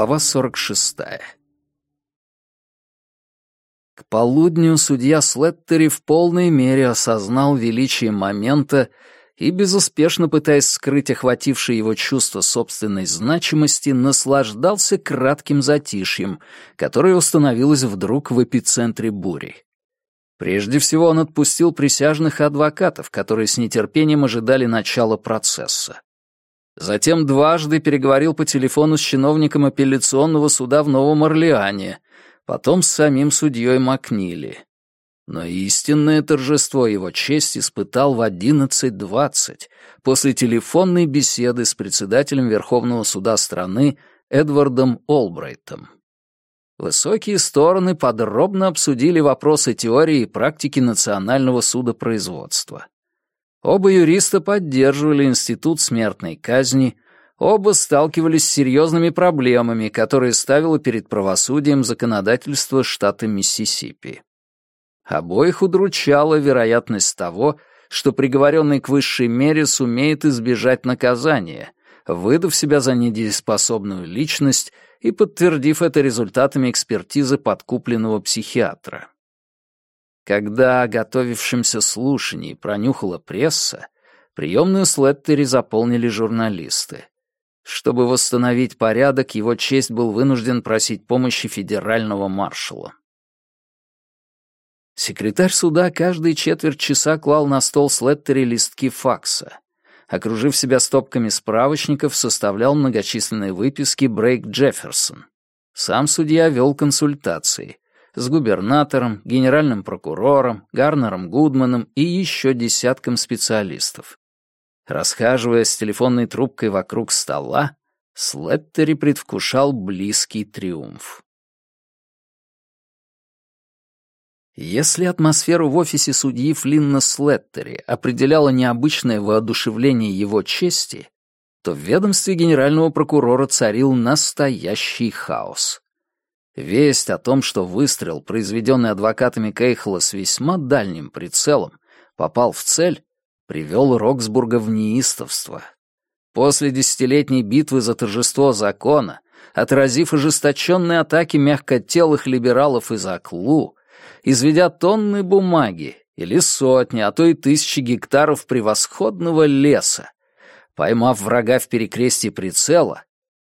Глава 46. К полудню судья Слеттери в полной мере осознал величие момента и, безуспешно пытаясь скрыть охватившее его чувство собственной значимости, наслаждался кратким затишьем, которое установилось вдруг в эпицентре бури. Прежде всего он отпустил присяжных адвокатов, которые с нетерпением ожидали начала процесса. Затем дважды переговорил по телефону с чиновником апелляционного суда в Новом Орлеане, потом с самим судьей Макнили. Но истинное торжество его честь испытал в 11.20 после телефонной беседы с председателем Верховного суда страны Эдвардом Олбрайтом. Высокие стороны подробно обсудили вопросы теории и практики национального судопроизводства. Оба юриста поддерживали институт смертной казни, оба сталкивались с серьезными проблемами, которые ставило перед правосудием законодательство штата Миссисипи. Обоих удручала вероятность того, что приговоренный к высшей мере сумеет избежать наказания, выдав себя за недееспособную личность и подтвердив это результатами экспертизы подкупленного психиатра. Когда о готовившемся слушании пронюхала пресса, приемную Слеттери заполнили журналисты. Чтобы восстановить порядок, его честь был вынужден просить помощи федерального маршала. Секретарь суда каждые четверть часа клал на стол Слеттери листки факса. Окружив себя стопками справочников, составлял многочисленные выписки Брейк Джефферсон. Сам судья вел консультации с губернатором, генеральным прокурором, Гарнером Гудманом и еще десятком специалистов. Расхаживая с телефонной трубкой вокруг стола, Слеттери предвкушал близкий триумф. Если атмосферу в офисе судьи Флинна Слеттери определяло необычное воодушевление его чести, то в ведомстве генерального прокурора царил настоящий хаос. Весть о том, что выстрел, произведенный адвокатами Кейхла с весьма дальним прицелом, попал в цель, привел Роксбурга в неистовство. После десятилетней битвы за торжество закона, отразив ожесточенные атаки мягкотелых либералов из Аклу, изведя тонны бумаги или сотни, а то и тысячи гектаров превосходного леса, поймав врага в перекрестии прицела,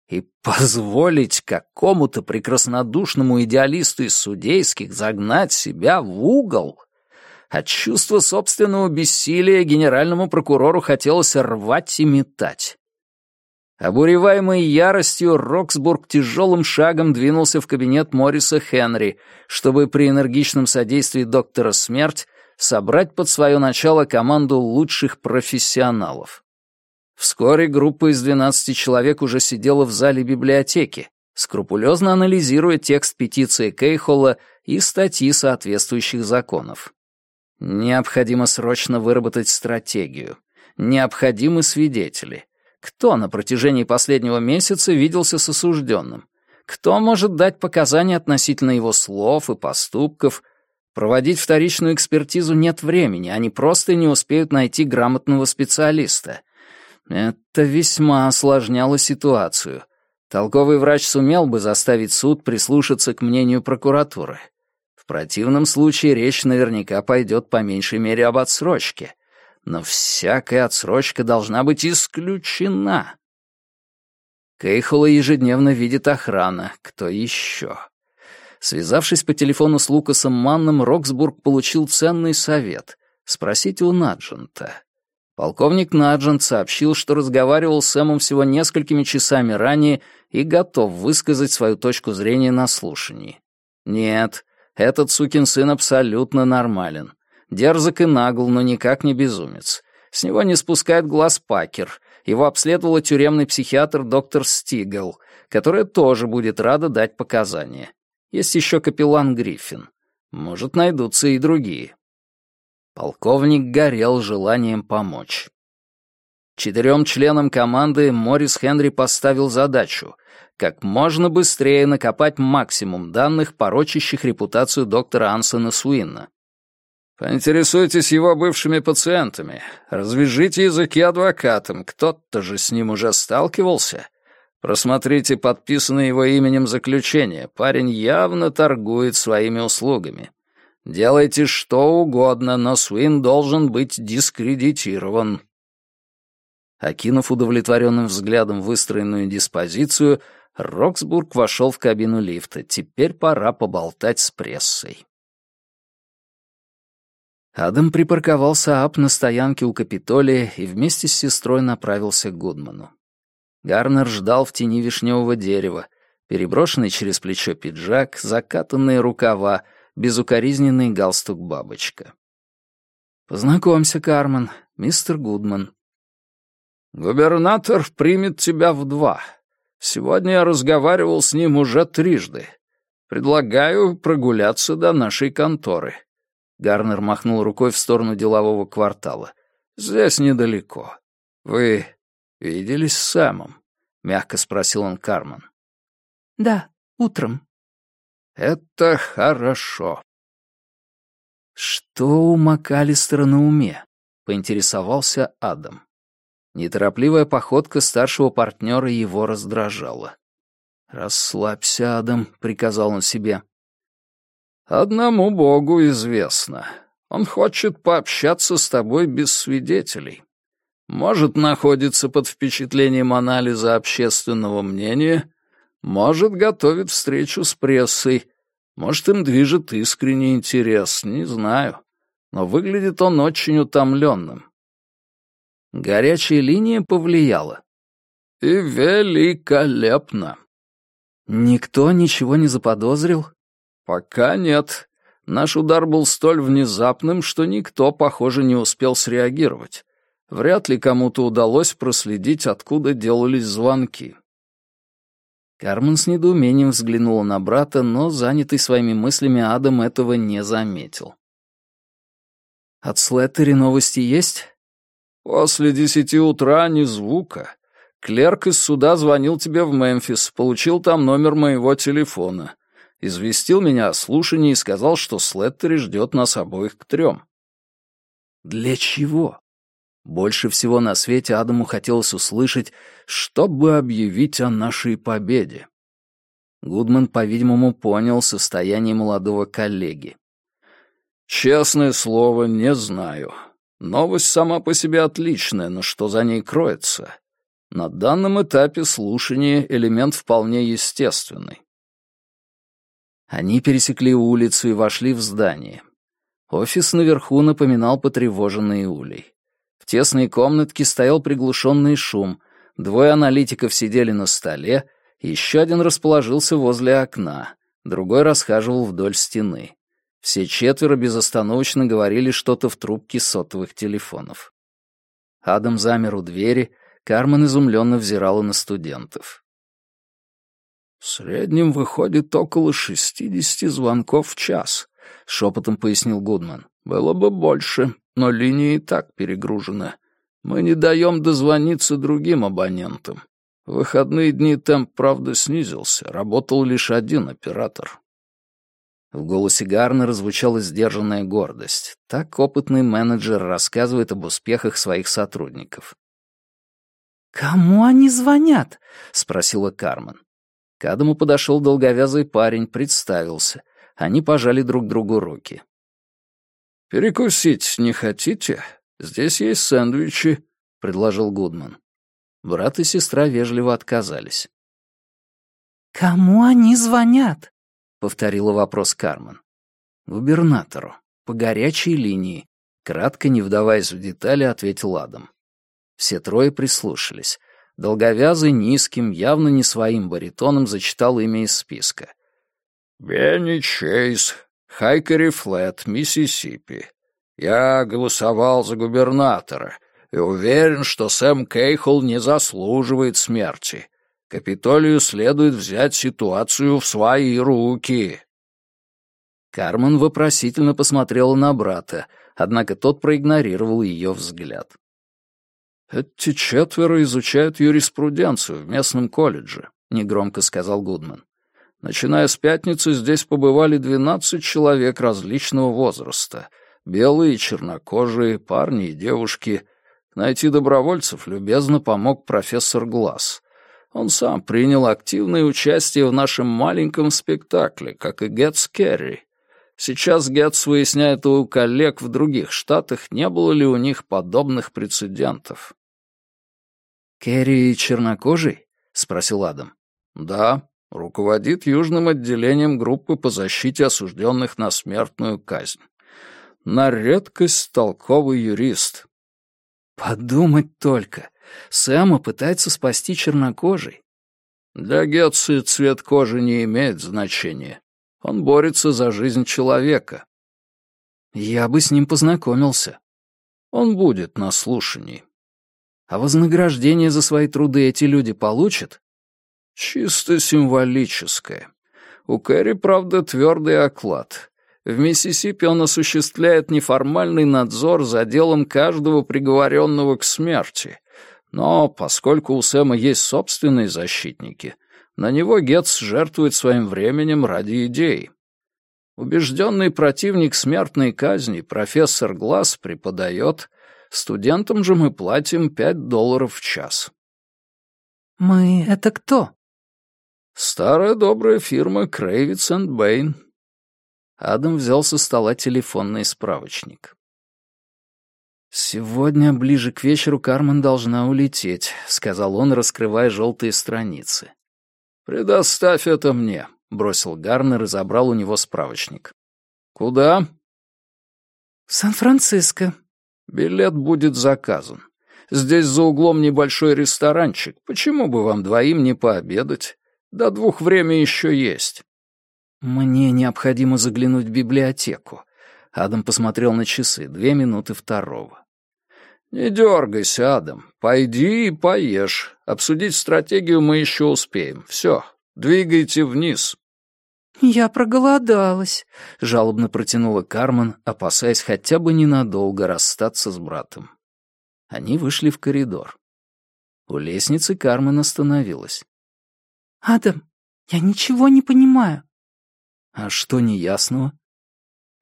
и позволить какому-то прекраснодушному идеалисту из судейских загнать себя в угол? От чувства собственного бессилия генеральному прокурору хотелось рвать и метать. Обуреваемый яростью, Роксбург тяжелым шагом двинулся в кабинет Морриса Хенри, чтобы при энергичном содействии доктора Смерть собрать под свое начало команду лучших профессионалов. Вскоре группа из 12 человек уже сидела в зале библиотеки, скрупулезно анализируя текст петиции Кейхола и статьи соответствующих законов. Необходимо срочно выработать стратегию. Необходимы свидетели. Кто на протяжении последнего месяца виделся с осужденным? Кто может дать показания относительно его слов и поступков? Проводить вторичную экспертизу нет времени, они просто не успеют найти грамотного специалиста. Это весьма осложняло ситуацию. Толковый врач сумел бы заставить суд прислушаться к мнению прокуратуры. В противном случае речь наверняка пойдет по меньшей мере об отсрочке. Но всякая отсрочка должна быть исключена. Кейхола ежедневно видит охрана. Кто еще? Связавшись по телефону с Лукасом Манном, Роксбург получил ценный совет — спросить у Наджента. Полковник Наджент сообщил, что разговаривал с Сэмом всего несколькими часами ранее и готов высказать свою точку зрения на слушании. Нет, этот сукин сын абсолютно нормален. Дерзок и нагл, но никак не безумец. С него не спускает глаз Пакер. Его обследовала тюремный психиатр доктор Стигл, которая тоже будет рада дать показания. Есть еще капеллан Гриффин. Может, найдутся и другие. Полковник горел желанием помочь. Четырем членам команды Морис Хенри поставил задачу как можно быстрее накопать максимум данных, порочащих репутацию доктора Ансона Суинна. Поинтересуйтесь его бывшими пациентами, развяжите языки адвокатам, кто-то же с ним уже сталкивался. Просмотрите подписанное его именем заключение. Парень явно торгует своими услугами. Делайте что угодно, но Свин должен быть дискредитирован». Окинув удовлетворенным взглядом выстроенную диспозицию, Роксбург вошел в кабину лифта. Теперь пора поболтать с прессой. Адам припарковал Саап на стоянке у Капитолия и вместе с сестрой направился к Гудману. Гарнер ждал в тени вишневого дерева, переброшенный через плечо пиджак, закатанные рукава, безукоризненный галстук-бабочка. «Познакомься, Кармен, мистер Гудман». «Губернатор примет тебя в два. Сегодня я разговаривал с ним уже трижды. Предлагаю прогуляться до нашей конторы». Гарнер махнул рукой в сторону делового квартала. «Здесь недалеко. Вы виделись с Сэмом?» — мягко спросил он Кармен. «Да, утром». «Это хорошо». «Что у МакАлистера на уме?» — поинтересовался Адам. Неторопливая походка старшего партнера его раздражала. «Расслабься, Адам», — приказал он себе. «Одному Богу известно. Он хочет пообщаться с тобой без свидетелей. Может, находится под впечатлением анализа общественного мнения, может, готовит встречу с прессой, может, им движет искренний интерес, не знаю. Но выглядит он очень утомленным. Горячая линия повлияла. И великолепно. Никто ничего не заподозрил? Пока нет. Наш удар был столь внезапным, что никто, похоже, не успел среагировать. Вряд ли кому-то удалось проследить, откуда делались звонки. Кармен с недоумением взглянула на брата, но, занятый своими мыслями, Адам этого не заметил. «От Слеттери новости есть?» «После десяти утра ни звука. Клерк из суда звонил тебе в Мемфис, получил там номер моего телефона. Известил меня о слушании и сказал, что Слеттери ждет нас обоих к трем». «Для чего?» Больше всего на свете Адаму хотелось услышать, чтобы объявить о нашей победе. Гудман, по-видимому, понял состояние молодого коллеги. «Честное слово, не знаю. Новость сама по себе отличная, но что за ней кроется? На данном этапе слушания элемент вполне естественный». Они пересекли улицу и вошли в здание. Офис наверху напоминал потревоженный улей тесной комнатке стоял приглушенный шум, двое аналитиков сидели на столе, еще один расположился возле окна, другой расхаживал вдоль стены. Все четверо безостановочно говорили что-то в трубке сотовых телефонов. Адам замер у двери, Кармен изумленно взирала на студентов. «В среднем выходит около шестидесяти звонков в час», — шепотом пояснил Гудман. «Было бы больше, но линия и так перегружена. Мы не даем дозвониться другим абонентам. В выходные дни темп, правда, снизился, работал лишь один оператор. В голосе Гарнера звучала сдержанная гордость. Так опытный менеджер рассказывает об успехах своих сотрудников. «Кому они звонят?» — спросила Кармен. К Адаму подошел долговязый парень, представился. Они пожали друг другу руки. «Перекусить не хотите? Здесь есть сэндвичи», — предложил Гудман. Брат и сестра вежливо отказались. «Кому они звонят?» — повторила вопрос Кармен. «Губернатору. По горячей линии». Кратко, не вдаваясь в детали, ответил Адам. Все трое прислушались. Долговязый, низким, явно не своим баритоном зачитал имя из списка. «Бенни Чейз, Хайкери Флет, Миссисипи. Я голосовал за губернатора и уверен, что Сэм Кейхол не заслуживает смерти. Капитолию следует взять ситуацию в свои руки». Кармен вопросительно посмотрела на брата, однако тот проигнорировал ее взгляд. «Эти четверо изучают юриспруденцию в местном колледже», — негромко сказал Гудман. Начиная с пятницы здесь побывали двенадцать человек различного возраста. Белые и чернокожие, парни и девушки. Найти добровольцев любезно помог профессор Глаз. Он сам принял активное участие в нашем маленьком спектакле, как и Гетс Керри. Сейчас Гетс выясняет у коллег в других штатах, не было ли у них подобных прецедентов. «Керри чернокожий?» — спросил Адам. «Да, руководит южным отделением группы по защите осужденных на смертную казнь. На редкость толковый юрист». «Подумать только. Сэма пытается спасти чернокожий». «Для Гетцы цвет кожи не имеет значения. Он борется за жизнь человека». «Я бы с ним познакомился». «Он будет на слушании». А вознаграждение за свои труды эти люди получат? Чисто символическое. У Кэрри, правда, твердый оклад. В Миссисипи он осуществляет неформальный надзор за делом каждого приговоренного к смерти. Но поскольку у Сэма есть собственные защитники, на него Гетц жертвует своим временем ради идей. Убежденный противник смертной казни профессор Глаз преподает, Студентам же мы платим пять долларов в час». «Мы — это кто?» «Старая добрая фирма Крейвиц энд Бэйн». Адам взял со стола телефонный справочник. «Сегодня, ближе к вечеру, Кармен должна улететь», — сказал он, раскрывая желтые страницы. «Предоставь это мне», — бросил Гарнер и забрал у него справочник. «Куда?» «В Сан-Франциско», Билет будет заказан. Здесь за углом небольшой ресторанчик. Почему бы вам двоим не пообедать? До двух время еще есть. Мне необходимо заглянуть в библиотеку. Адам посмотрел на часы. Две минуты второго. «Не дергайся, Адам. Пойди и поешь. Обсудить стратегию мы еще успеем. Все, двигайте вниз». «Я проголодалась», — жалобно протянула Кармен, опасаясь хотя бы ненадолго расстаться с братом. Они вышли в коридор. У лестницы Кармен остановилась. «Адам, я ничего не понимаю». «А что неясного?»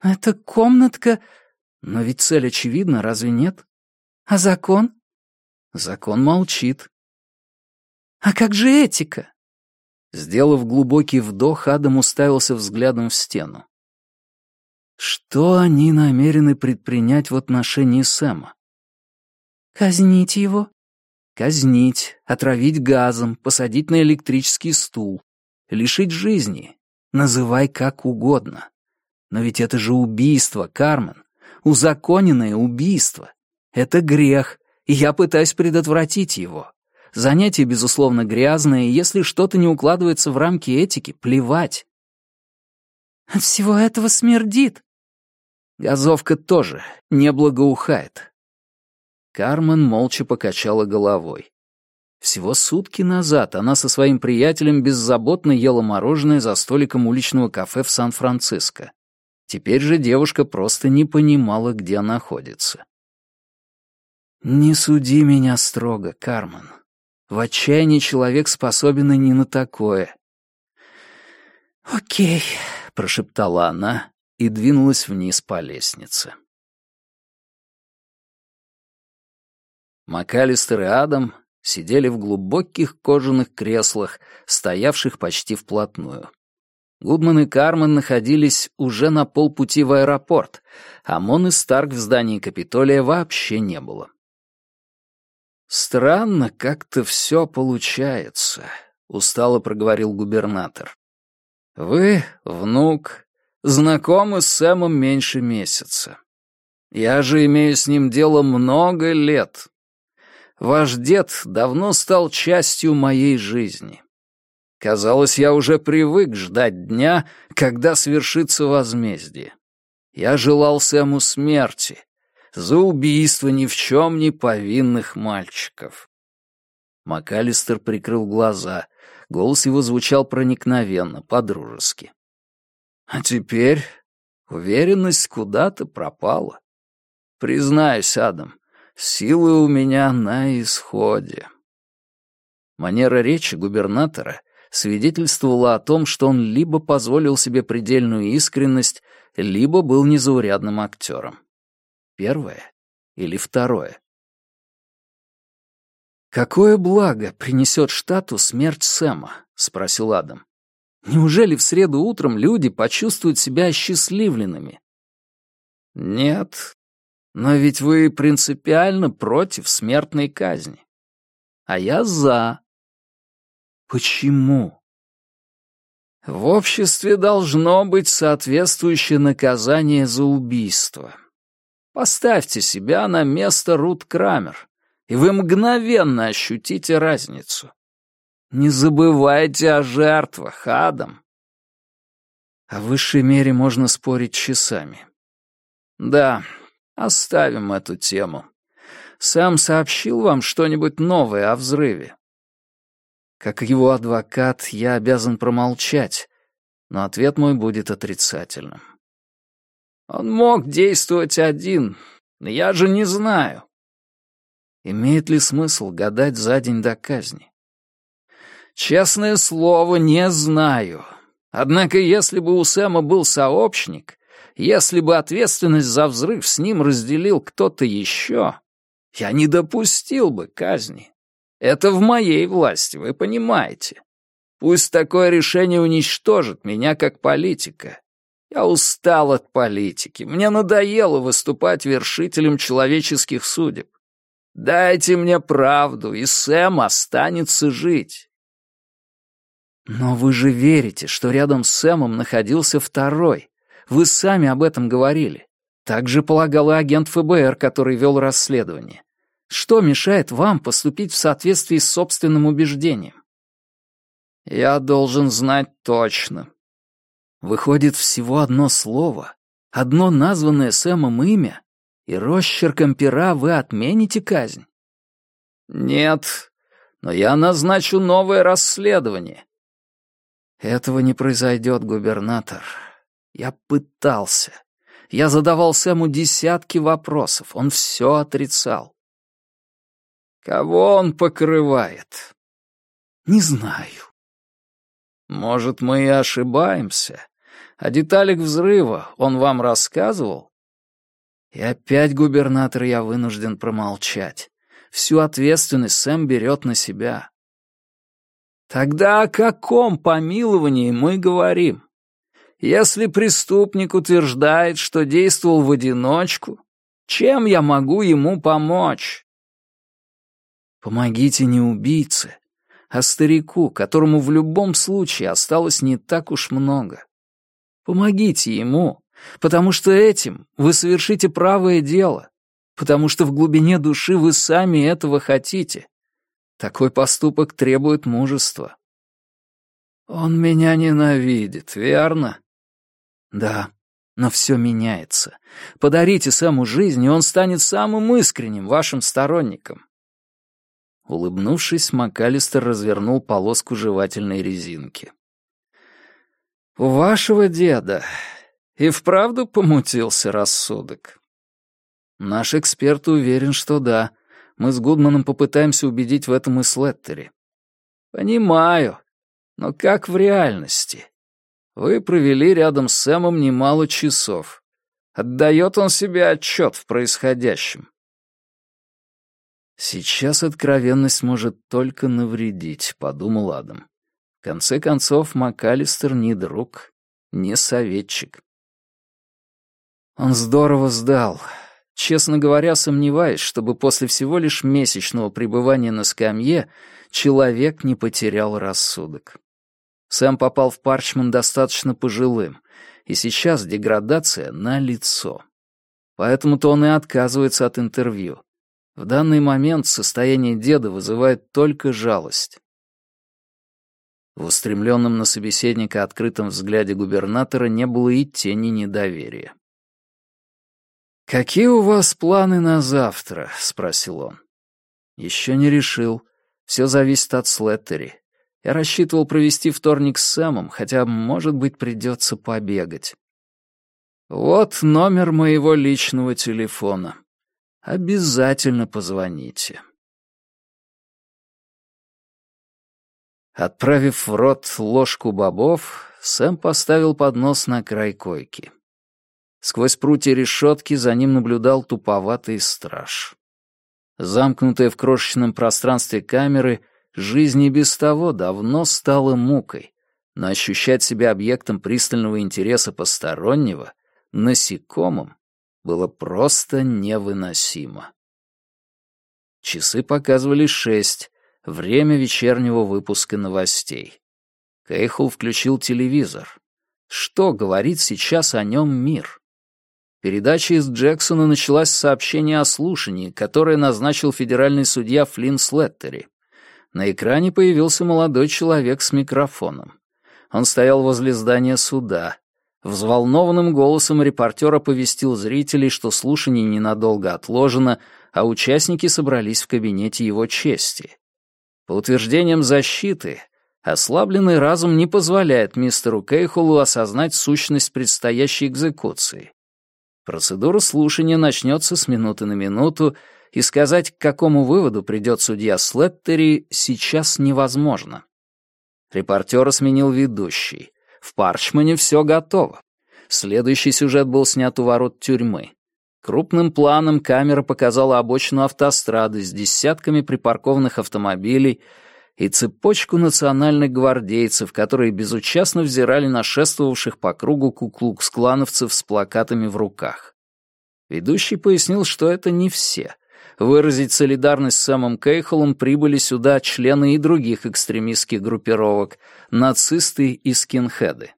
«Это комнатка...» «Но ведь цель очевидна, разве нет?» «А закон?» «Закон молчит». «А как же этика?» Сделав глубокий вдох, Адам уставился взглядом в стену. Что они намерены предпринять в отношении Сэма? Казнить его? Казнить, отравить газом, посадить на электрический стул, лишить жизни. Называй как угодно. Но ведь это же убийство, Кармен. Узаконенное убийство. Это грех, и я пытаюсь предотвратить его. Занятие, безусловно, грязное, и если что-то не укладывается в рамки этики, плевать. От всего этого смердит. Газовка тоже не благоухает. Кармен молча покачала головой. Всего сутки назад она со своим приятелем беззаботно ела мороженое за столиком уличного кафе в Сан-Франциско. Теперь же девушка просто не понимала, где находится. «Не суди меня строго, Кармен. В отчаянии человек способен и не на такое. «Окей», — прошептала она и двинулась вниз по лестнице. МакАлистер и Адам сидели в глубоких кожаных креслах, стоявших почти вплотную. Гудман и Кармен находились уже на полпути в аэропорт, а Мон и Старк в здании Капитолия вообще не было. «Странно как-то все получается», — устало проговорил губернатор. «Вы, внук, знакомы с Сэмом меньше месяца. Я же имею с ним дело много лет. Ваш дед давно стал частью моей жизни. Казалось, я уже привык ждать дня, когда свершится возмездие. Я желал Сэму смерти, за убийство ни в чем не повинных мальчиков. МакАлистер прикрыл глаза. Голос его звучал проникновенно, по-дружески. А теперь уверенность куда-то пропала. Признаюсь, Адам, силы у меня на исходе. Манера речи губернатора свидетельствовала о том, что он либо позволил себе предельную искренность, либо был незаурядным актером. Первое или второе? «Какое благо принесет штату смерть Сэма?» — спросил Адам. «Неужели в среду утром люди почувствуют себя осчастливленными?» «Нет, но ведь вы принципиально против смертной казни. А я за». «Почему?» «В обществе должно быть соответствующее наказание за убийство. Поставьте себя на место Рут Крамер, и вы мгновенно ощутите разницу. Не забывайте о жертвах, Адам. О высшей мере можно спорить часами. Да, оставим эту тему. Сам сообщил вам что-нибудь новое о взрыве? Как его адвокат, я обязан промолчать, но ответ мой будет отрицательным. Он мог действовать один, но я же не знаю. Имеет ли смысл гадать за день до казни? Честное слово, не знаю. Однако, если бы у Сэма был сообщник, если бы ответственность за взрыв с ним разделил кто-то еще, я не допустил бы казни. Это в моей власти, вы понимаете. Пусть такое решение уничтожит меня как политика. Я устал от политики. Мне надоело выступать вершителем человеческих судеб. Дайте мне правду, и Сэм останется жить. Но вы же верите, что рядом с Сэмом находился второй. Вы сами об этом говорили. Так же полагал и агент ФБР, который вел расследование. Что мешает вам поступить в соответствии с собственным убеждением? Я должен знать точно. Выходит, всего одно слово, одно названное Сэмом имя, и росчерком пера вы отмените казнь? Нет, но я назначу новое расследование. Этого не произойдет, губернатор. Я пытался. Я задавал Сэму десятки вопросов, он все отрицал. Кого он покрывает? Не знаю. Может, мы и ошибаемся. О деталях взрыва он вам рассказывал? И опять, губернатор, я вынужден промолчать. Всю ответственность Сэм берет на себя. Тогда о каком помиловании мы говорим? Если преступник утверждает, что действовал в одиночку, чем я могу ему помочь? Помогите не убийце, а старику, которому в любом случае осталось не так уж много. Помогите ему, потому что этим вы совершите правое дело, потому что в глубине души вы сами этого хотите. Такой поступок требует мужества. Он меня ненавидит, верно? Да, но все меняется. Подарите Сэму жизнь, и он станет самым искренним вашим сторонником. Улыбнувшись, МакАлистер развернул полоску жевательной резинки. «У вашего деда и вправду помутился рассудок?» «Наш эксперт уверен, что да. Мы с Гудманом попытаемся убедить в этом и Слеттери». «Понимаю. Но как в реальности? Вы провели рядом с Сэмом немало часов. Отдает он себе отчет в происходящем?» «Сейчас откровенность может только навредить», — подумал Адам. В конце концов, МакАлистер не друг, не советчик. Он здорово сдал. Честно говоря, сомневаюсь, чтобы после всего лишь месячного пребывания на скамье человек не потерял рассудок. Сэм попал в Парчман достаточно пожилым, и сейчас деградация на лицо. Поэтому-то он и отказывается от интервью. В данный момент состояние деда вызывает только жалость. В устремленном на собеседника открытом взгляде губернатора не было и тени недоверия. «Какие у вас планы на завтра?» — спросил он. «Еще не решил. Все зависит от Слеттери. Я рассчитывал провести вторник с Сэмом, хотя, может быть, придется побегать. Вот номер моего личного телефона обязательно позвоните. Отправив в рот ложку бобов, Сэм поставил поднос на край койки. Сквозь прутья решетки за ним наблюдал туповатый страж. Замкнутая в крошечном пространстве камеры, жизнь и без того давно стала мукой, но ощущать себя объектом пристального интереса постороннего, насекомым, было просто невыносимо. Часы показывали шесть, время вечернего выпуска новостей. Кейхул включил телевизор. Что говорит сейчас о нем мир? Передача из Джексона началась с сообщения о слушании, которое назначил федеральный судья Флинн Слеттери. На экране появился молодой человек с микрофоном. Он стоял возле здания суда. Взволнованным голосом репортер оповестил зрителей, что слушание ненадолго отложено, а участники собрались в кабинете его чести. По утверждениям защиты, ослабленный разум не позволяет мистеру Кейхолу осознать сущность предстоящей экзекуции. Процедура слушания начнется с минуты на минуту, и сказать, к какому выводу придет судья Слеттери, сейчас невозможно. Репортера сменил ведущий. В Парчмане все готово. Следующий сюжет был снят у ворот тюрьмы. Крупным планом камера показала обочину автострады с десятками припаркованных автомобилей и цепочку национальных гвардейцев, которые безучастно взирали на шествовавших по кругу куклукс-клановцев с плакатами в руках. Ведущий пояснил, что это не все. Выразить солидарность с Сэмом Кейхолом прибыли сюда члены и других экстремистских группировок, нацисты и скинхеды.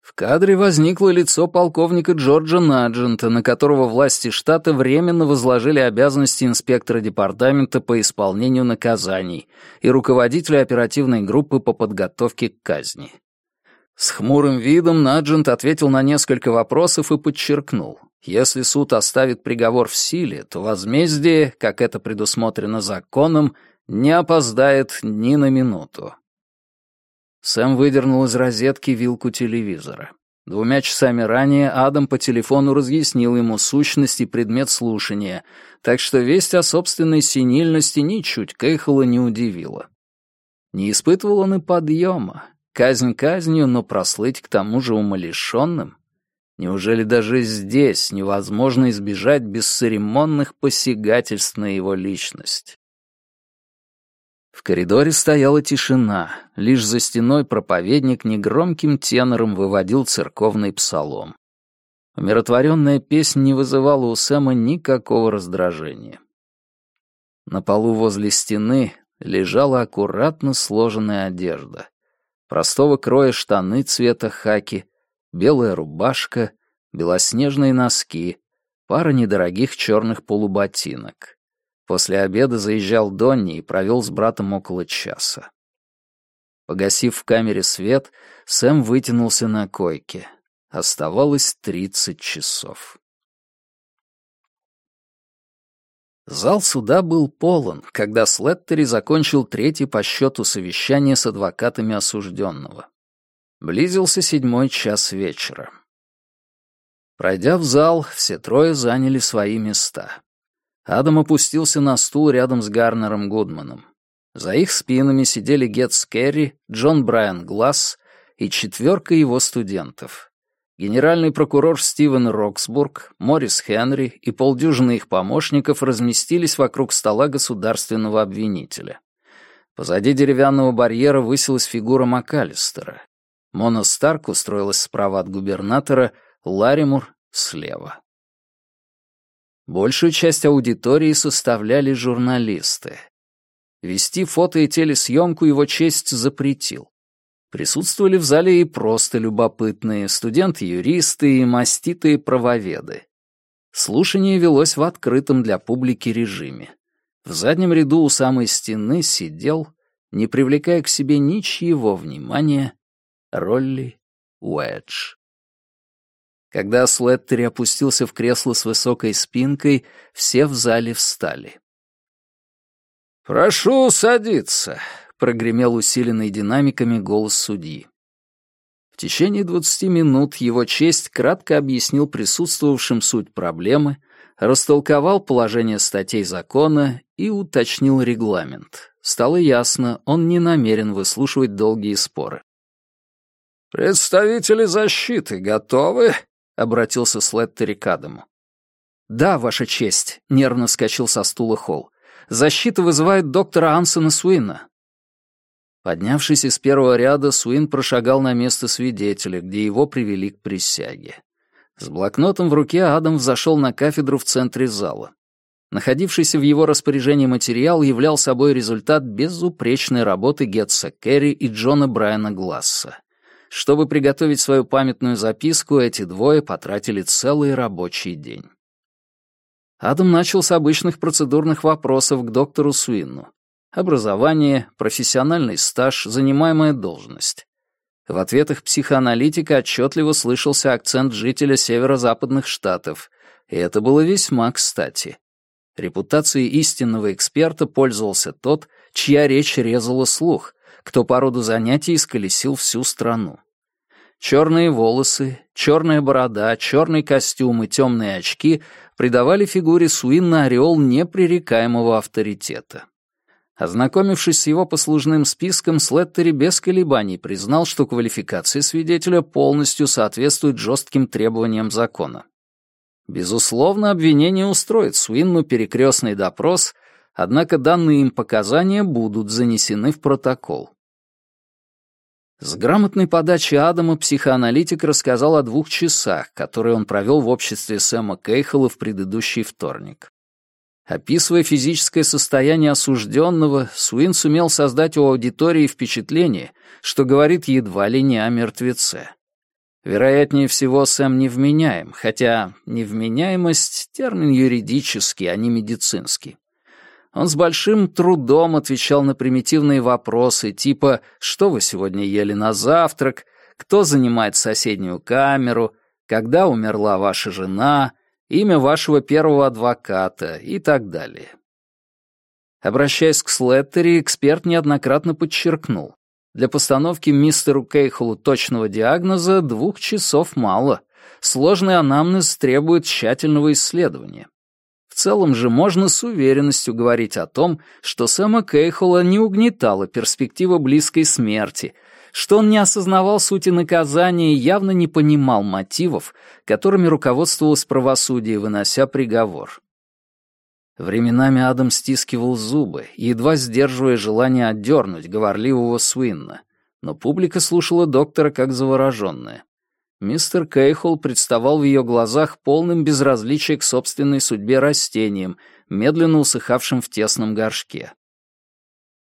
В кадре возникло лицо полковника Джорджа Наджента, на которого власти штата временно возложили обязанности инспектора департамента по исполнению наказаний и руководителя оперативной группы по подготовке к казни. С хмурым видом Наджент ответил на несколько вопросов и подчеркнул, если суд оставит приговор в силе, то возмездие, как это предусмотрено законом, не опоздает ни на минуту. Сэм выдернул из розетки вилку телевизора. Двумя часами ранее Адам по телефону разъяснил ему сущность и предмет слушания, так что весть о собственной синильности ничуть Кейхола не удивила. Не испытывал он и подъема. Казнь казнью, но прослыть к тому же умалишенным? Неужели даже здесь невозможно избежать бесцеремонных посягательств на его личность? В коридоре стояла тишина, лишь за стеной проповедник негромким тенором выводил церковный псалом. Умиротворенная песня не вызывала у Сэма никакого раздражения. На полу возле стены лежала аккуратно сложенная одежда. Простого кроя штаны цвета хаки, белая рубашка, белоснежные носки, пара недорогих черных полуботинок. После обеда заезжал Донни и провел с братом около часа. Погасив в камере свет, Сэм вытянулся на койке. Оставалось тридцать часов. Зал суда был полон, когда Слеттери закончил третий по счету совещание с адвокатами осужденного. Близился седьмой час вечера. Пройдя в зал, все трое заняли свои места. Адам опустился на стул рядом с Гарнером Гудманом. За их спинами сидели Гетс Керри, Джон Брайан Гласс и четверка его студентов. Генеральный прокурор Стивен Роксбург, Морис Хенри и полдюжины их помощников разместились вокруг стола государственного обвинителя. Позади деревянного барьера высилась фигура МакАлистера. Мона Старк устроилась справа от губернатора, Ларимур — слева. Большую часть аудитории составляли журналисты. Вести фото и телесъемку его честь запретил. Присутствовали в зале и просто любопытные студенты-юристы и маститые правоведы. Слушание велось в открытом для публики режиме. В заднем ряду у самой стены сидел, не привлекая к себе ничьего внимания, Ролли Уэдж. Когда Слеттери опустился в кресло с высокой спинкой, все в зале встали. «Прошу садиться», — прогремел усиленный динамиками голос судьи. В течение двадцати минут его честь кратко объяснил присутствовавшим суть проблемы, растолковал положение статей закона и уточнил регламент. Стало ясно, он не намерен выслушивать долгие споры. «Представители защиты готовы?» обратился Слеттери к Адаму. «Да, Ваша честь», — нервно скачал со стула Холл. Защита вызывает доктора Ансона Суина». Поднявшись из первого ряда, Суин прошагал на место свидетеля, где его привели к присяге. С блокнотом в руке Адам взошел на кафедру в центре зала. Находившийся в его распоряжении материал являл собой результат безупречной работы Гетса Керри и Джона Брайана Гласса. Чтобы приготовить свою памятную записку, эти двое потратили целый рабочий день. Адам начал с обычных процедурных вопросов к доктору Суинну. Образование, профессиональный стаж, занимаемая должность. В ответах психоаналитика отчетливо слышался акцент жителя северо-западных штатов, и это было весьма кстати. Репутацией истинного эксперта пользовался тот, чья речь резала слух, кто по роду занятий исколесил всю страну. Черные волосы, черная борода, черный костюм и темные очки придавали фигуре Суинна ореол непререкаемого авторитета. Ознакомившись с его послужным списком, Слеттери без колебаний признал, что квалификация свидетеля полностью соответствует жестким требованиям закона. Безусловно, обвинение устроит Суинну перекрестный допрос, однако данные им показания будут занесены в протокол. С грамотной подачи Адама психоаналитик рассказал о двух часах, которые он провел в обществе Сэма Кейхола в предыдущий вторник. Описывая физическое состояние осужденного, Суин сумел создать у аудитории впечатление, что говорит едва ли не о мертвеце. Вероятнее всего, Сэм невменяем, хотя невменяемость — термин юридический, а не медицинский. Он с большим трудом отвечал на примитивные вопросы типа «Что вы сегодня ели на завтрак?», «Кто занимает соседнюю камеру?», «Когда умерла ваша жена?», «Имя вашего первого адвоката?» и так далее. Обращаясь к Слеттери, эксперт неоднократно подчеркнул. Для постановки мистеру Кейхолу точного диагноза двух часов мало. Сложный анамнез требует тщательного исследования. Целом же можно с уверенностью говорить о том, что Сэма Кейхола не угнетала перспектива близкой смерти, что он не осознавал сути наказания и явно не понимал мотивов, которыми руководствовалось правосудие, вынося приговор. Временами Адам стискивал зубы, едва сдерживая желание отдернуть говорливого Суинна, но публика слушала доктора как завороженная. Мистер Кейхол представал в ее глазах полным безразличия к собственной судьбе растениям, медленно усыхавшим в тесном горшке.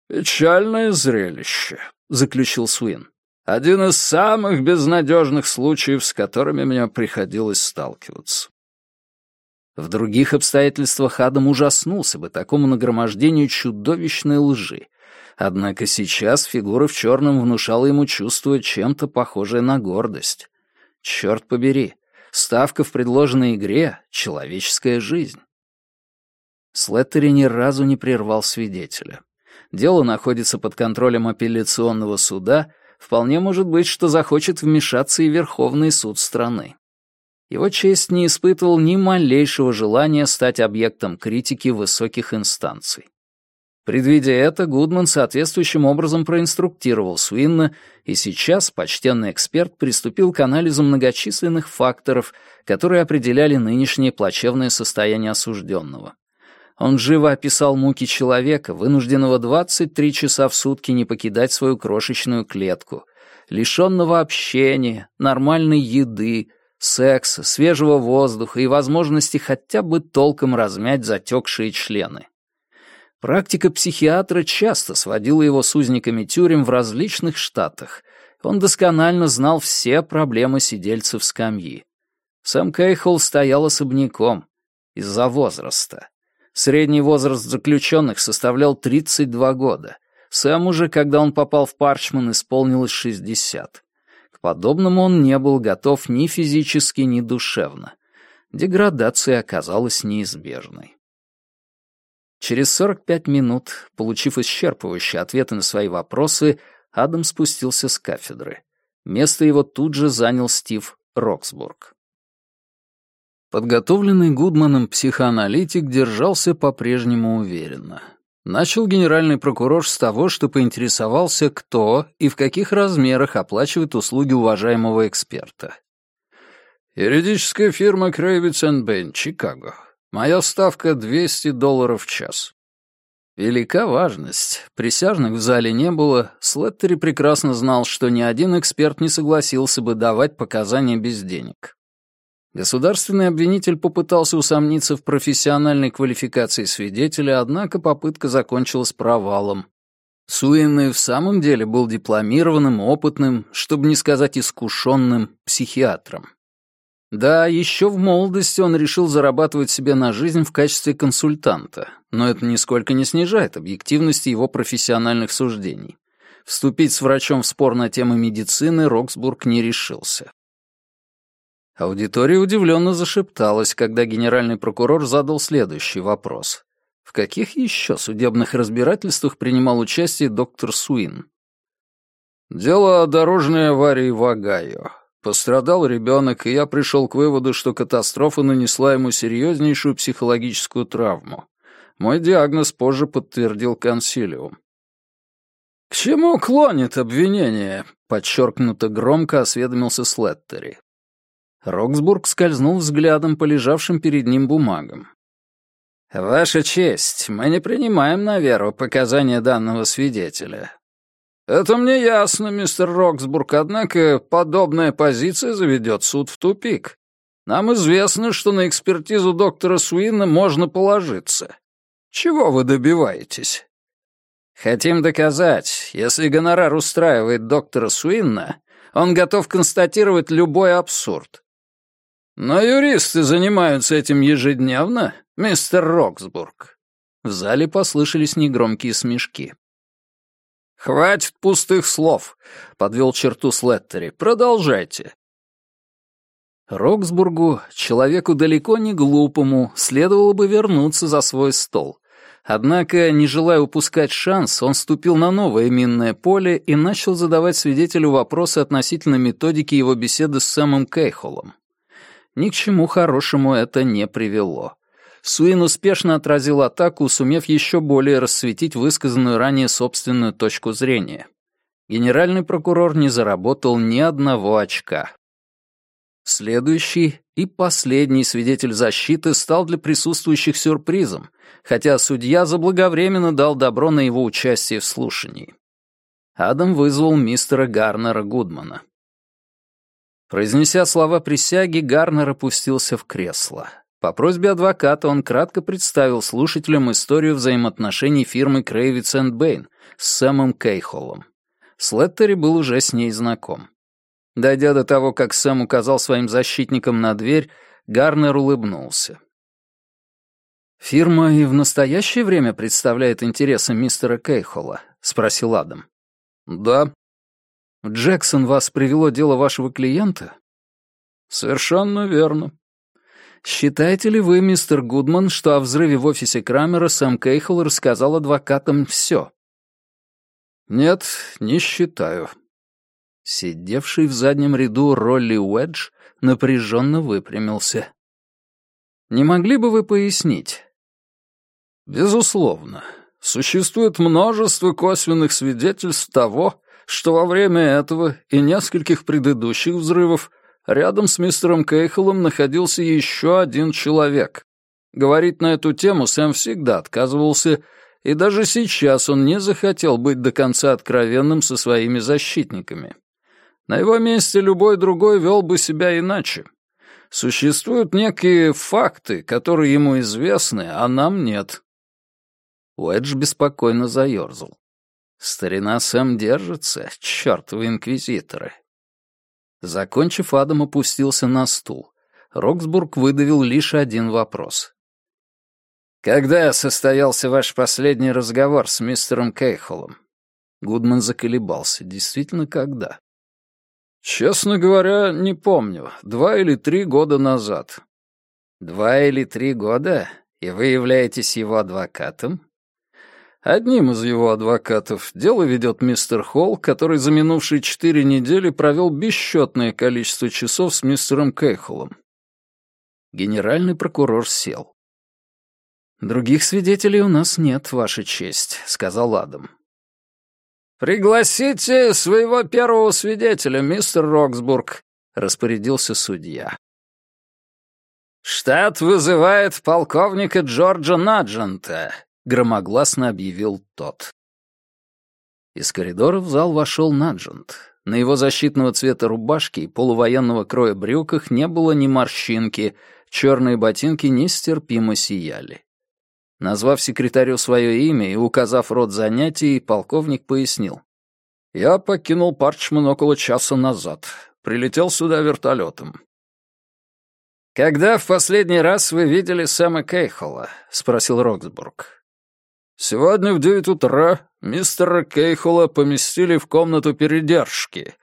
«Печальное зрелище», — заключил Суин. «Один из самых безнадежных случаев, с которыми мне приходилось сталкиваться. В других обстоятельствах Адам ужаснулся бы такому нагромождению чудовищной лжи. Однако сейчас фигура в черном внушала ему чувство чем-то похожее на гордость. Черт побери, ставка в предложенной игре — человеческая жизнь. Слеттери ни разу не прервал свидетеля. Дело находится под контролем апелляционного суда, вполне может быть, что захочет вмешаться и Верховный суд страны его честь не испытывал ни малейшего желания стать объектом критики высоких инстанций. Предвидя это, Гудман соответствующим образом проинструктировал Суинна, и сейчас почтенный эксперт приступил к анализу многочисленных факторов, которые определяли нынешнее плачевное состояние осужденного. Он живо описал муки человека, вынужденного 23 часа в сутки не покидать свою крошечную клетку, лишенного общения, нормальной еды, секса, свежего воздуха и возможности хотя бы толком размять затекшие члены. Практика психиатра часто сводила его с узниками тюрем в различных штатах. Он досконально знал все проблемы сидельцев скамьи. Сэм Кейхол стоял особняком из-за возраста. Средний возраст заключенных составлял 32 года. Сэму же, когда он попал в Парчман, исполнилось 60 подобному он не был готов ни физически, ни душевно. Деградация оказалась неизбежной. Через 45 минут, получив исчерпывающие ответы на свои вопросы, Адам спустился с кафедры. Место его тут же занял Стив Роксбург. Подготовленный Гудманом психоаналитик держался по-прежнему уверенно. Начал генеральный прокурор с того, что поинтересовался, кто и в каких размерах оплачивает услуги уважаемого эксперта. «Юридическая фирма Крэвитс Бен, Чикаго. Моя ставка — 200 долларов в час». Велика важность. Присяжных в зале не было. Слеттери прекрасно знал, что ни один эксперт не согласился бы давать показания без денег. Государственный обвинитель попытался усомниться в профессиональной квалификации свидетеля, однако попытка закончилась провалом. Суин и в самом деле был дипломированным, опытным, чтобы не сказать искушенным, психиатром. Да, еще в молодости он решил зарабатывать себе на жизнь в качестве консультанта, но это нисколько не снижает объективности его профессиональных суждений. Вступить с врачом в спор на темы медицины Роксбург не решился. Аудитория удивленно зашепталась, когда генеральный прокурор задал следующий вопрос. В каких еще судебных разбирательствах принимал участие доктор Суин? «Дело о дорожной аварии в Огайо. Пострадал ребенок, и я пришел к выводу, что катастрофа нанесла ему серьезнейшую психологическую травму. Мой диагноз позже подтвердил консилиум. «К чему клонит обвинение?» — подчеркнуто громко осведомился Слеттери. Роксбург скользнул взглядом по лежавшим перед ним бумагам. «Ваша честь, мы не принимаем на веру показания данного свидетеля. «Это мне ясно, мистер Роксбург, однако подобная позиция заведет суд в тупик. Нам известно, что на экспертизу доктора Суина можно положиться. Чего вы добиваетесь?» «Хотим доказать, если гонорар устраивает доктора Суинна, он готов констатировать любой абсурд. Но юристы занимаются этим ежедневно, мистер Роксбург». В зале послышались негромкие смешки. «Хватит пустых слов», — подвел черту Слеттери. «Продолжайте». Роксбургу, человеку далеко не глупому, следовало бы вернуться за свой стол. Однако, не желая упускать шанс, он ступил на новое минное поле и начал задавать свидетелю вопросы относительно методики его беседы с Сэмом Кейхолом. Ни к чему хорошему это не привело. Суин успешно отразил атаку, сумев еще более рассветить высказанную ранее собственную точку зрения. Генеральный прокурор не заработал ни одного очка. Следующий и последний свидетель защиты стал для присутствующих сюрпризом, хотя судья заблаговременно дал добро на его участие в слушании. Адам вызвал мистера Гарнера Гудмана. Произнеся слова присяги, Гарнер опустился в кресло. По просьбе адвоката он кратко представил слушателям историю взаимоотношений фирмы Крейвиц энд Бэйн с Сэмом Кейхолом. Слеттери был уже с ней знаком. Дойдя до того, как Сэм указал своим защитникам на дверь, Гарнер улыбнулся. «Фирма и в настоящее время представляет интересы мистера Кейхола?» — спросил Адам. «Да». «Джексон вас привело дело вашего клиента?» «Совершенно верно», Считаете ли вы, мистер Гудман, что о взрыве в офисе Крамера Сэм Кейхол рассказал адвокатам все? Нет, не считаю. Сидевший в заднем ряду Ролли Уэдж напряженно выпрямился. Не могли бы вы пояснить? Безусловно. Существует множество косвенных свидетельств того, что во время этого и нескольких предыдущих взрывов Рядом с мистером Кейхелом находился еще один человек. Говорить на эту тему Сэм всегда отказывался, и даже сейчас он не захотел быть до конца откровенным со своими защитниками. На его месте любой другой вел бы себя иначе. Существуют некие факты, которые ему известны, а нам нет. Уэдж беспокойно заерзал. Старина Сэм держится, чертовы инквизиторы. Закончив, Адам опустился на стул. Роксбург выдавил лишь один вопрос. «Когда состоялся ваш последний разговор с мистером Кейхолом?» Гудман заколебался. Действительно, когда? «Честно говоря, не помню. Два или три года назад». «Два или три года? И вы являетесь его адвокатом?» Одним из его адвокатов дело ведет мистер Холл, который за минувшие четыре недели провел бесчетное количество часов с мистером Кейхолом. Генеральный прокурор сел. «Других свидетелей у нас нет, Ваша честь», — сказал Адам. «Пригласите своего первого свидетеля, мистер Роксбург», — распорядился судья. «Штат вызывает полковника Джорджа Наджента — громогласно объявил тот. Из коридора в зал вошел Наджент. На его защитного цвета рубашке и полувоенного кроя брюках не было ни морщинки, черные ботинки нестерпимо сияли. Назвав секретарю свое имя и указав род занятий, полковник пояснил. «Я покинул Парчман около часа назад. Прилетел сюда вертолетом. «Когда в последний раз вы видели Сэма Кейхола?» — спросил Роксбург. «Сегодня в девять утра мистера Кейхола поместили в комнату передержки.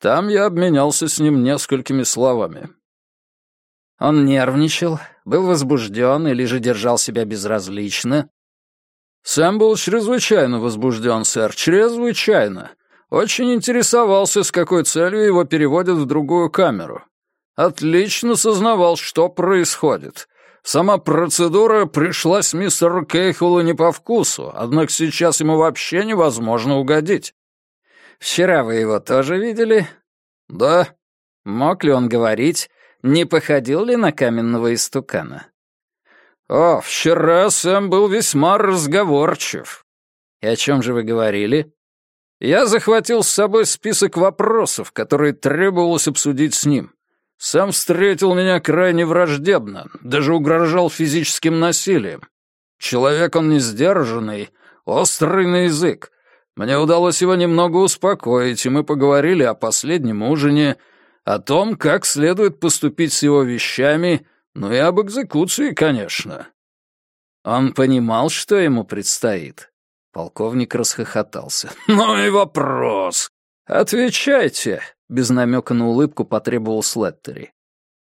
Там я обменялся с ним несколькими словами». Он нервничал, был возбужден или же держал себя безразлично. «Сэм был чрезвычайно возбужден, сэр, чрезвычайно. Очень интересовался, с какой целью его переводят в другую камеру. Отлично сознавал, что происходит. Сама процедура пришлась мистеру Кейхулу не по вкусу, однако сейчас ему вообще невозможно угодить. Вчера вы его тоже видели? Да. Мог ли он говорить? Не походил ли на каменного истукана? О, вчера Сэм был весьма разговорчив. И о чем же вы говорили? Я захватил с собой список вопросов, которые требовалось обсудить с ним. Сам встретил меня крайне враждебно, даже угрожал физическим насилием. Человек он не сдержанный, острый на язык. Мне удалось его немного успокоить, и мы поговорили о последнем ужине, о том, как следует поступить с его вещами, ну и об экзекуции, конечно. Он понимал, что ему предстоит. Полковник расхохотался. «Ну и вопрос. Отвечайте без намека на улыбку потребовал Слеттери.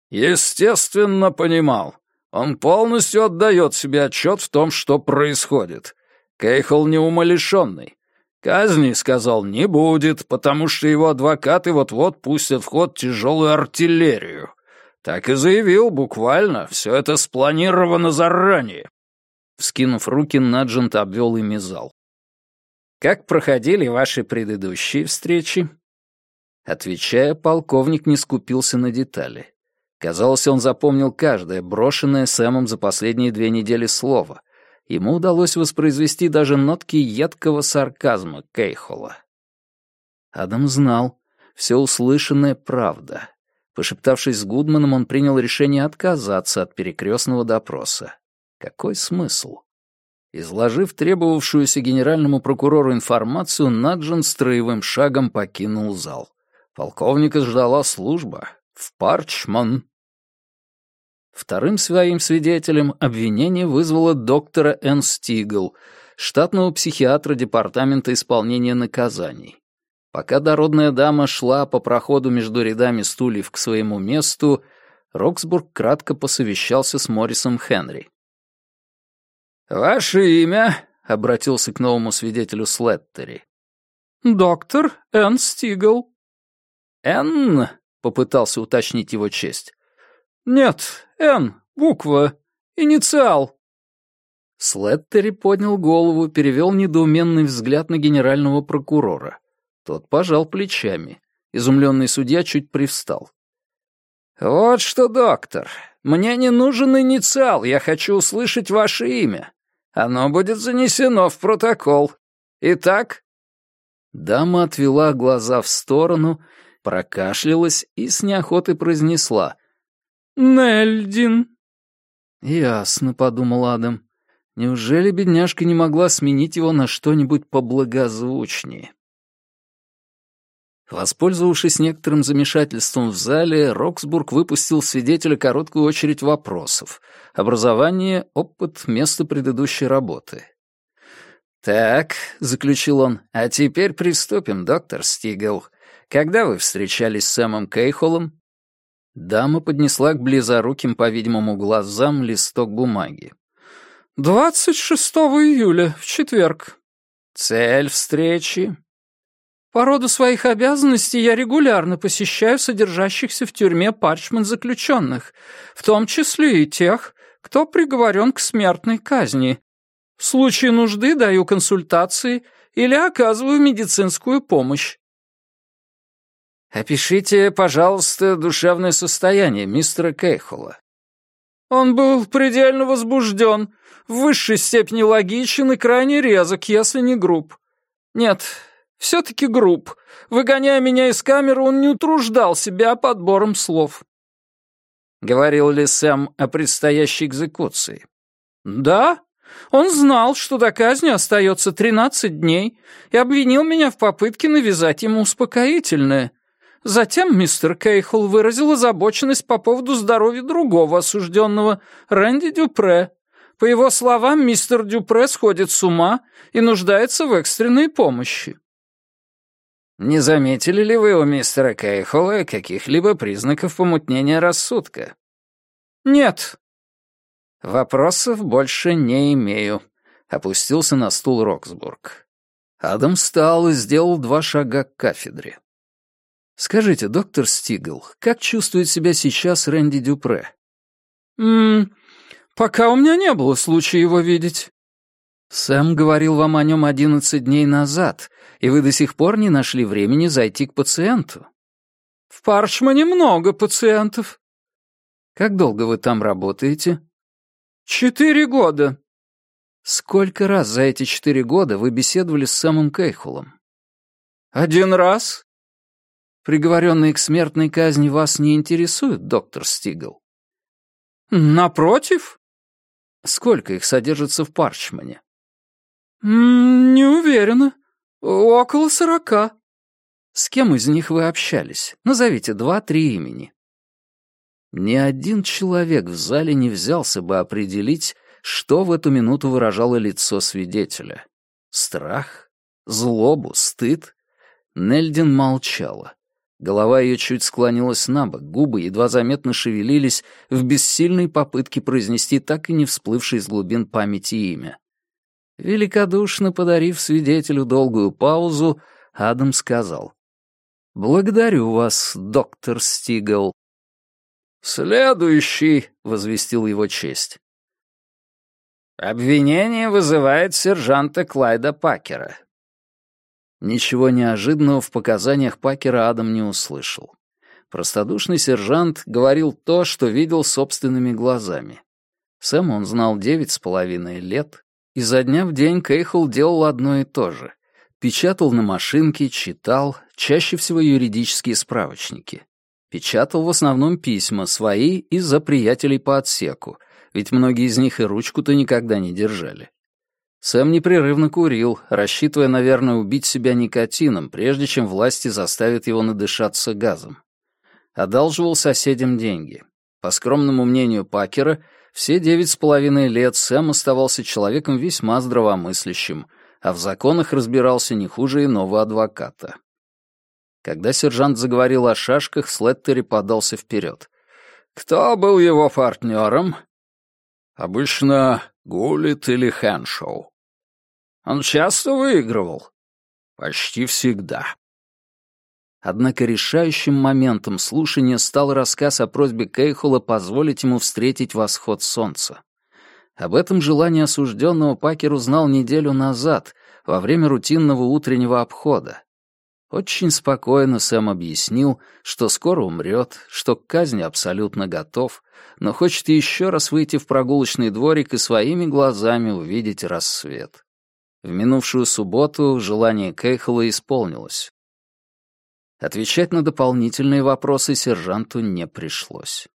«Естественно, понимал. Он полностью отдает себе отчет в том, что происходит. Кейхол неумалишенный. Казни, сказал, не будет, потому что его адвокаты вот-вот пустят в ход тяжелую артиллерию. Так и заявил буквально, все это спланировано заранее». Вскинув руки, Наджент обвел ими зал. «Как проходили ваши предыдущие встречи?» Отвечая, полковник не скупился на детали. Казалось, он запомнил каждое брошенное Сэмом за последние две недели слово. Ему удалось воспроизвести даже нотки едкого сарказма Кейхола. Адам знал, все услышанное правда. Пошептавшись с Гудманом, он принял решение отказаться от перекрестного допроса. Какой смысл? Изложив требовавшуюся генеральному прокурору информацию, Наджин строевым шагом покинул зал. Полковника ждала служба в Парчман. Вторым своим свидетелем обвинение вызвало доктора Н. Стигл, штатного психиатра Департамента исполнения наказаний. Пока дородная дама шла по проходу между рядами стульев к своему месту, Роксбург кратко посовещался с Моррисом Хенри. «Ваше имя?» — обратился к новому свидетелю Слеттери. «Доктор Н. Стигл», «Н?» — попытался уточнить его честь. «Нет, Н, буква, инициал». Слеттери поднял голову, перевел недоуменный взгляд на генерального прокурора. Тот пожал плечами. Изумленный судья чуть привстал. «Вот что, доктор, мне не нужен инициал, я хочу услышать ваше имя. Оно будет занесено в протокол. Итак?» Дама отвела глаза в сторону прокашлялась и с неохотой произнесла. «Нельдин». «Ясно», — подумал Адам. «Неужели бедняжка не могла сменить его на что-нибудь поблагозвучнее?» Воспользовавшись некоторым замешательством в зале, Роксбург выпустил свидетеля короткую очередь вопросов. Образование, опыт, место предыдущей работы. «Так», — заключил он, — «а теперь приступим, доктор Стигл. Когда вы встречались с Сэмом Кейхолом?» Дама поднесла к близоруким, по-видимому, глазам листок бумаги. «Двадцать шестого июля, в четверг». «Цель встречи?» «По роду своих обязанностей я регулярно посещаю содержащихся в тюрьме парчман заключенных, в том числе и тех, кто приговорен к смертной казни. В случае нужды даю консультации или оказываю медицинскую помощь. «Опишите, пожалуйста, душевное состояние мистера Кейхола». Он был предельно возбужден, в высшей степени логичен и крайне резок, если не груб. Нет, все-таки груб. Выгоняя меня из камеры, он не утруждал себя подбором слов. Говорил ли Сэм о предстоящей экзекуции? Да. Он знал, что до казни остается тринадцать дней, и обвинил меня в попытке навязать ему успокоительное. Затем мистер Кейхол выразил озабоченность по поводу здоровья другого осужденного, Рэнди Дюпре. По его словам, мистер Дюпре сходит с ума и нуждается в экстренной помощи. Не заметили ли вы у мистера Кейхола каких-либо признаков помутнения рассудка? Нет. Вопросов больше не имею. Опустился на стул Роксбург. Адам встал и сделал два шага к кафедре. «Скажите, доктор Стигл, как чувствует себя сейчас Рэнди Дюпре?» «Ммм, пока у меня не было случая его видеть». «Сэм говорил вам о нем одиннадцать дней назад, и вы до сих пор не нашли времени зайти к пациенту?» «В Парчмане много пациентов». «Как долго вы там работаете?» «Четыре года». «Сколько раз за эти четыре года вы беседовали с Сэмом Кейхулом?» «Один раз». «Приговоренные к смертной казни вас не интересуют, доктор Стигл?» «Напротив». «Сколько их содержится в Парчмане?» «Не уверена. Около сорока». «С кем из них вы общались? Назовите два-три имени». Ни один человек в зале не взялся бы определить, что в эту минуту выражало лицо свидетеля. Страх? Злобу? Стыд? Нельдин молчала. Голова ее чуть склонилась на бок, губы едва заметно шевелились в бессильной попытке произнести так и не всплывшее из глубин памяти имя. Великодушно подарив свидетелю долгую паузу, Адам сказал. «Благодарю вас, доктор Стигл». «Следующий», — возвестил его честь. «Обвинение вызывает сержанта Клайда Пакера». Ничего неожиданного в показаниях Пакера Адам не услышал. Простодушный сержант говорил то, что видел собственными глазами. Сэм он знал девять с половиной лет, и за дня в день Кейхол делал одно и то же. Печатал на машинке, читал, чаще всего юридические справочники. Печатал в основном письма, свои и за приятелей по отсеку, ведь многие из них и ручку-то никогда не держали. Сэм непрерывно курил, рассчитывая, наверное, убить себя никотином, прежде чем власти заставят его надышаться газом. Одалживал соседям деньги. По скромному мнению Пакера, все девять с половиной лет Сэм оставался человеком весьма здравомыслящим, а в законах разбирался не хуже иного адвоката. Когда сержант заговорил о шашках, Слеттери подался вперед. «Кто был его партнером?» «Обычно Гулит или Хэншоу». «Он часто выигрывал?» «Почти всегда». Однако решающим моментом слушания стал рассказ о просьбе Кейхола позволить ему встретить восход солнца. Об этом желании осужденного Пакер узнал неделю назад, во время рутинного утреннего обхода. Очень спокойно Сэм объяснил, что скоро умрет, что к казни абсолютно готов, но хочет еще раз выйти в прогулочный дворик и своими глазами увидеть рассвет. В минувшую субботу желание Кейхола исполнилось. Отвечать на дополнительные вопросы сержанту не пришлось.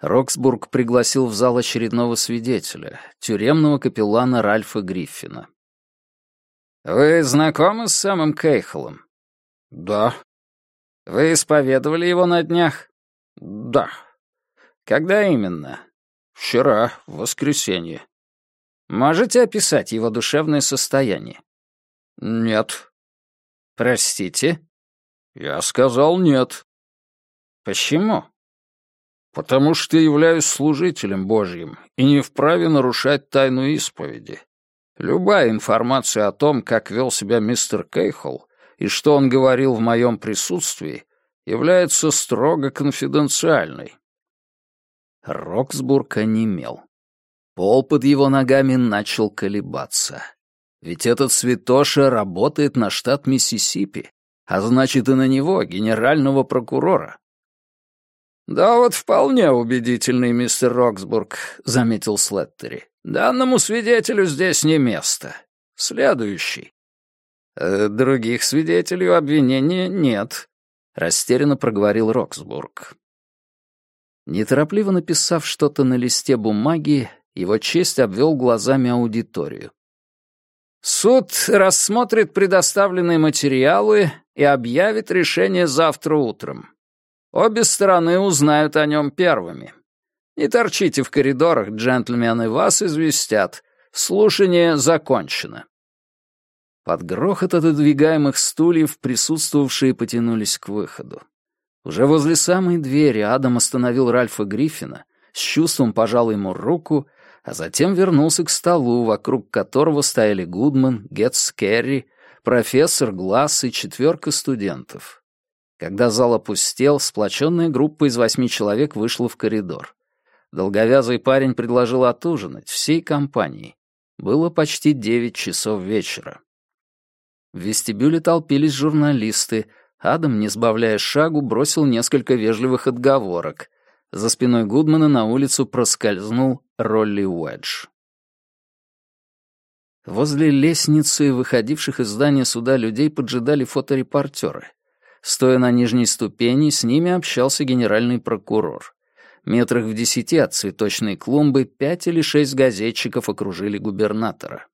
Роксбург пригласил в зал очередного свидетеля, тюремного капеллана Ральфа Гриффина. «Вы знакомы с самым Кейхолом?» «Да». «Вы исповедовали его на днях?» «Да». «Когда именно?» «Вчера, в воскресенье». «Можете описать его душевное состояние?» «Нет». «Простите?» «Я сказал нет». «Почему?» «Потому что являюсь служителем Божьим и не вправе нарушать тайну исповеди. Любая информация о том, как вел себя мистер Кейхол и что он говорил в моем присутствии, является строго конфиденциальной». Роксбург онемел. Пол под его ногами начал колебаться. Ведь этот святоша работает на штат Миссисипи, а значит и на него, генерального прокурора. «Да вот вполне убедительный, мистер Роксбург», — заметил Слеттери. «Данному свидетелю здесь не место. Следующий». «Э, «Других свидетелей у обвинения нет», — растерянно проговорил Роксбург. Неторопливо написав что-то на листе бумаги, его честь обвел глазами аудиторию. «Суд рассмотрит предоставленные материалы и объявит решение завтра утром. Обе стороны узнают о нем первыми. Не торчите в коридорах, джентльмены, вас известят. Слушание закончено». Под грохот отодвигаемых стульев присутствовавшие потянулись к выходу. Уже возле самой двери Адам остановил Ральфа Гриффина, с чувством пожал ему руку, а затем вернулся к столу, вокруг которого стояли Гудман, Гетс Керри, профессор Гласс и четверка студентов. Когда зал опустел, сплоченная группа из восьми человек вышла в коридор. Долговязый парень предложил отужинать всей компанией. Было почти девять часов вечера. В вестибюле толпились журналисты. Адам, не сбавляя шагу, бросил несколько вежливых отговорок. За спиной Гудмана на улицу проскользнул Ролли Уэдж. Возле лестницы, выходивших из здания суда людей, поджидали фоторепортеры. Стоя на нижней ступени, с ними общался генеральный прокурор. Метрах в десяти от цветочной клумбы пять или шесть газетчиков окружили губернатора.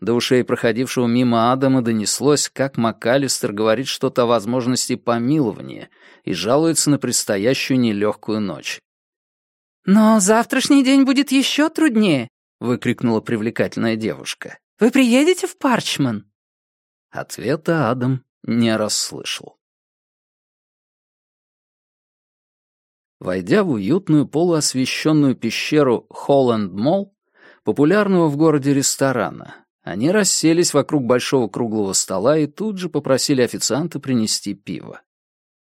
До ушей проходившего мимо Адама донеслось, как МакАлистер говорит что-то о возможности помилования и жалуется на предстоящую нелегкую ночь. «Но завтрашний день будет еще труднее», — выкрикнула привлекательная девушка. «Вы приедете в Парчман?» Ответа Адам не расслышал. Войдя в уютную полуосвещенную пещеру Холланд Молл, популярного в городе ресторана, они расселись вокруг большого круглого стола и тут же попросили официанта принести пиво.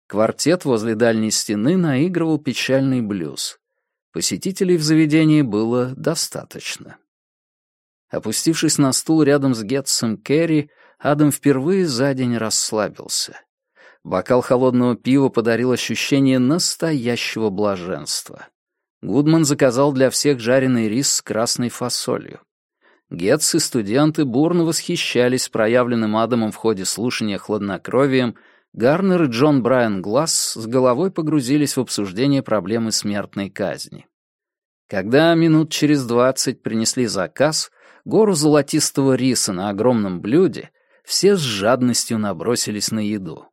Квартет возле дальней стены наигрывал печальный блюз. Посетителей в заведении было достаточно. Опустившись на стул рядом с Гетсом Керри, Адам впервые за день расслабился. Бокал холодного пива подарил ощущение настоящего блаженства. Гудман заказал для всех жареный рис с красной фасолью. Гетц и студенты бурно восхищались проявленным Адамом в ходе слушания хладнокровием, Гарнер и Джон Брайан Гласс с головой погрузились в обсуждение проблемы смертной казни. Когда минут через двадцать принесли заказ, гору золотистого риса на огромном блюде, все с жадностью набросились на еду.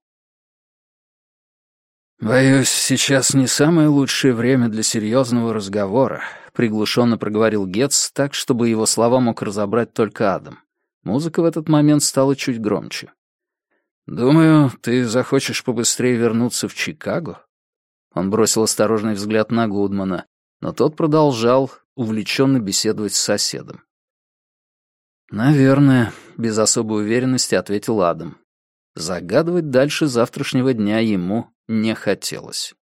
«Боюсь, сейчас не самое лучшее время для серьезного разговора», — приглушенно проговорил Гетц так, чтобы его слова мог разобрать только Адам. Музыка в этот момент стала чуть громче. «Думаю, ты захочешь побыстрее вернуться в Чикаго?» Он бросил осторожный взгляд на Гудмана, но тот продолжал увлеченно беседовать с соседом. «Наверное», — без особой уверенности ответил Адам. Загадывать дальше завтрашнего дня ему не хотелось.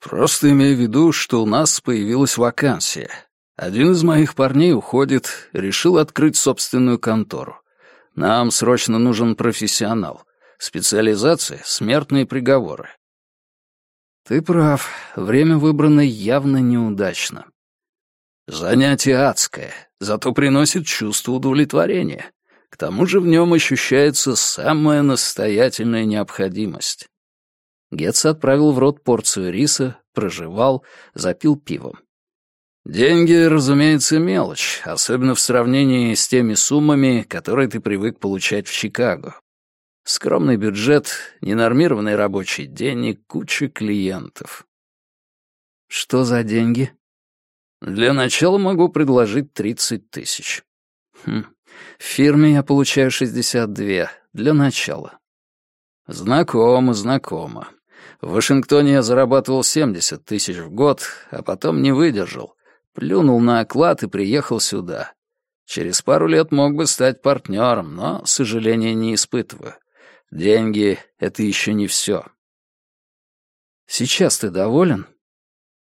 «Просто имею в виду, что у нас появилась вакансия. Один из моих парней уходит, решил открыть собственную контору. Нам срочно нужен профессионал. Специализация — смертные приговоры». «Ты прав, время выбрано явно неудачно». «Занятие адское, зато приносит чувство удовлетворения. К тому же в нем ощущается самая настоятельная необходимость. Гетц отправил в рот порцию риса, прожевал, запил пивом. Деньги, разумеется, мелочь, особенно в сравнении с теми суммами, которые ты привык получать в Чикаго. Скромный бюджет, ненормированный рабочий день и куча клиентов. Что за деньги? Для начала могу предложить 30 тысяч. Хм, в фирме я получаю 62, для начала. Знакомо, знакомо. В Вашингтоне я зарабатывал 70 тысяч в год, а потом не выдержал. Плюнул на оклад и приехал сюда. Через пару лет мог бы стать партнером, но сожаления не испытываю. Деньги — это еще не все. Сейчас ты доволен?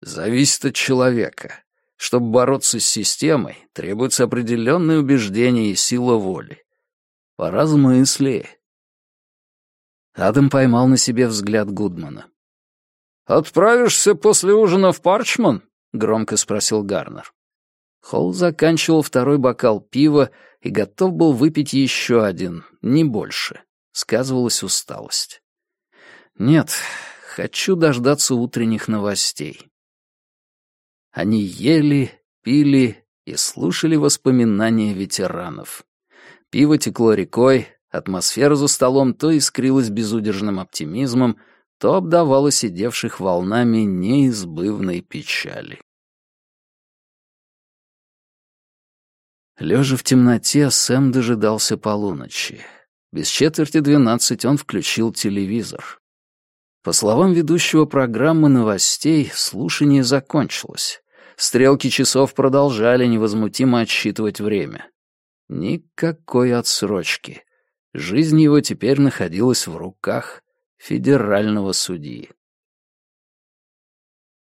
Зависит от человека. Чтобы бороться с системой, требуется определенное убеждение и сила воли. Поразмысли. Адам поймал на себе взгляд Гудмана. «Отправишься после ужина в Парчман?» — громко спросил Гарнер. Холл заканчивал второй бокал пива и готов был выпить еще один, не больше. Сказывалась усталость. «Нет, хочу дождаться утренних новостей». Они ели, пили и слушали воспоминания ветеранов. Пиво текло рекой, атмосфера за столом то искрилась безудержным оптимизмом, то обдавала сидевших волнами неизбывной печали. Лежа в темноте, Сэм дожидался полуночи. Без четверти двенадцать он включил телевизор. По словам ведущего программы новостей, слушание закончилось. Стрелки часов продолжали невозмутимо отсчитывать время. Никакой отсрочки. Жизнь его теперь находилась в руках федерального судьи.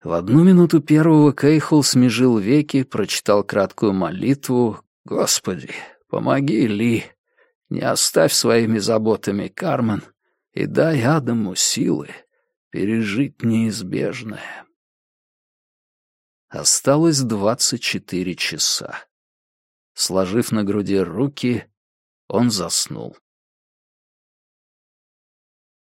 В одну минуту первого Кейхол смежил веки, прочитал краткую молитву «Господи, помоги Ли, не оставь своими заботами Кармен и дай Адаму силы пережить неизбежное». Осталось двадцать четыре часа. Сложив на груди руки, он заснул.